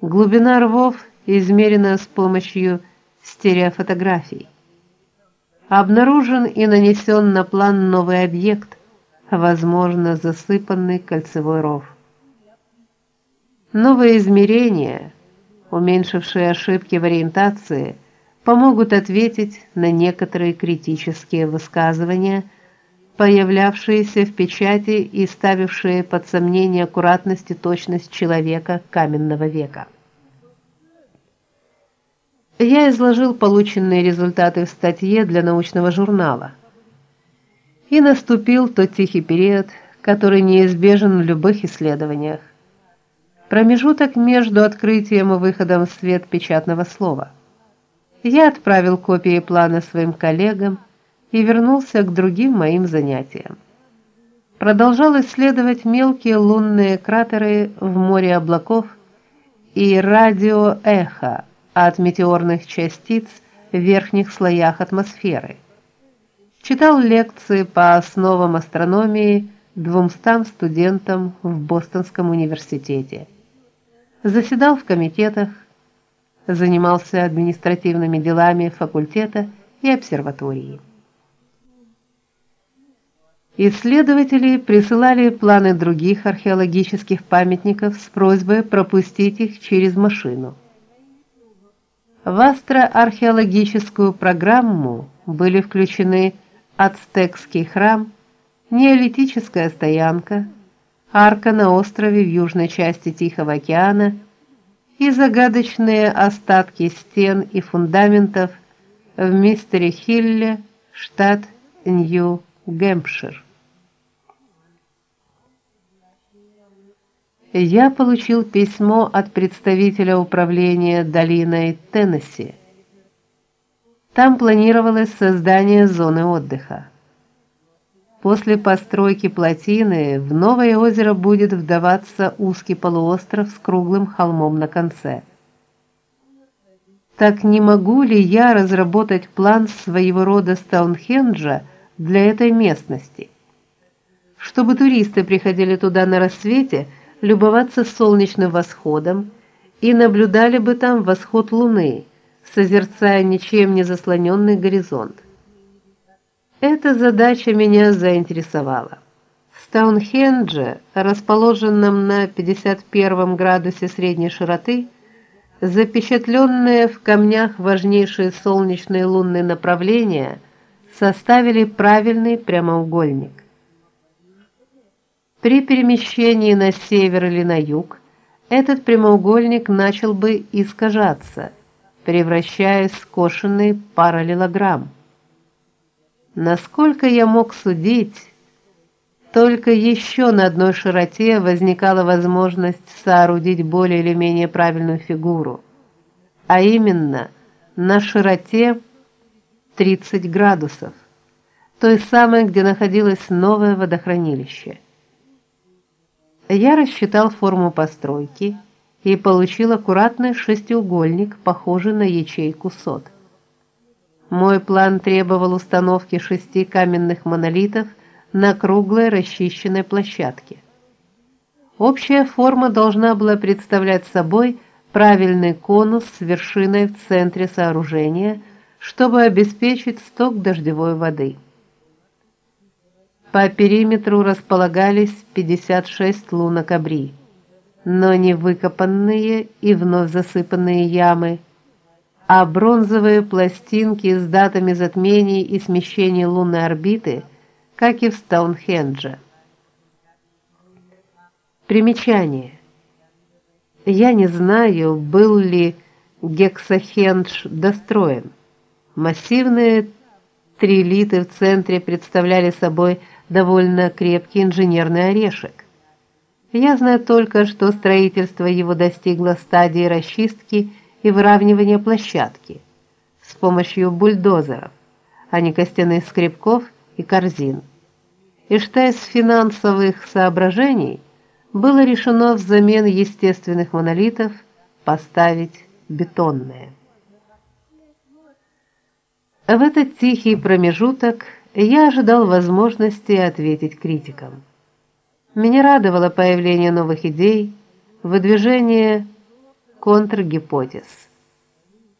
Глубина рвов измерена с помощью стереофотографий. Обнаружен и нанесен на план новый объект, возможно, засыпанный кольцевой ров. Новые измерения, уменьшившие ошибки в ориентации, помогут ответить на некоторые критические высказывания, появлявшиеся в печати и ставившие под сомнение аккуратность и точность человека каменного века. Я изложил полученные результаты в статье для научного журнала. И наступил тот тихий период, который неизбежен в любых исследованиях. Промежуток между открытием и выходом в свет печатного слова. Я отправил копии плана своим коллегам и вернулся к другим моим занятиям. Продолжал исследовать мелкие лунные кратеры в море облаков и радиоэхо от метеорных частиц в верхних слоях атмосферы. Читал лекции по основам астрономии двумстам студентам в Бостонском университете заседал в комитетах, занимался административными делами факультета и обсерватории. Исследователи присылали планы других археологических памятников с просьбой пропустить их через машину. В астроархеологическую программу были включены ацтекский храм, неолитическая стоянка, арка на острове в южной части Тихого океана и загадочные остатки стен и фундаментов в Мистери-Хилле, штат Нью-Гэмпшир. Я получил письмо от представителя управления долиной Теннесси. Там планировалось создание зоны отдыха. После постройки плотины в новое озеро будет вдаваться узкий полуостров с круглым холмом на конце. Так не могу ли я разработать план своего рода Стоунхенджа для этой местности? Чтобы туристы приходили туда на рассвете, любоваться солнечным восходом и наблюдали бы там восход луны, созерцая ничем не заслоненный горизонт. Эта задача меня заинтересовала. В Стоунхендже, расположенном на 51 градусе средней широты, запечатленные в камнях важнейшие солнечные и лунные направления составили правильный прямоугольник. При перемещении на север или на юг этот прямоугольник начал бы искажаться, превращаясь в скошенный параллелограмм. Насколько я мог судить, только еще на одной широте возникала возможность соорудить более или менее правильную фигуру, а именно на широте 30 градусов, той самой, где находилось новое водохранилище. Я рассчитал форму постройки и получил аккуратный шестиугольник, похожий на ячейку сот. Мой план требовал установки шести каменных монолитов на круглой расчищенной площадке. Общая форма должна была представлять собой правильный конус с вершиной в центре сооружения, чтобы обеспечить сток дождевой воды. По периметру располагались 56 лунок абри, но не выкопанные и вновь засыпанные ямы а бронзовые пластинки с датами затмений и смещений лунной орбиты, как и в Стоунхендже. Примечание. Я не знаю, был ли Гексахендж достроен. Массивные трилиты в центре представляли собой довольно крепкий инженерный орешек. Я знаю только, что строительство его достигло стадии расчистки и выравнивания площадки с помощью бульдозеров, а не костяных скребков и корзин. И что из финансовых соображений было решено взамен естественных монолитов поставить бетонные. В этот тихий промежуток я ожидал возможности ответить критикам. Меня радовало появление новых идей, выдвижение контргипотез.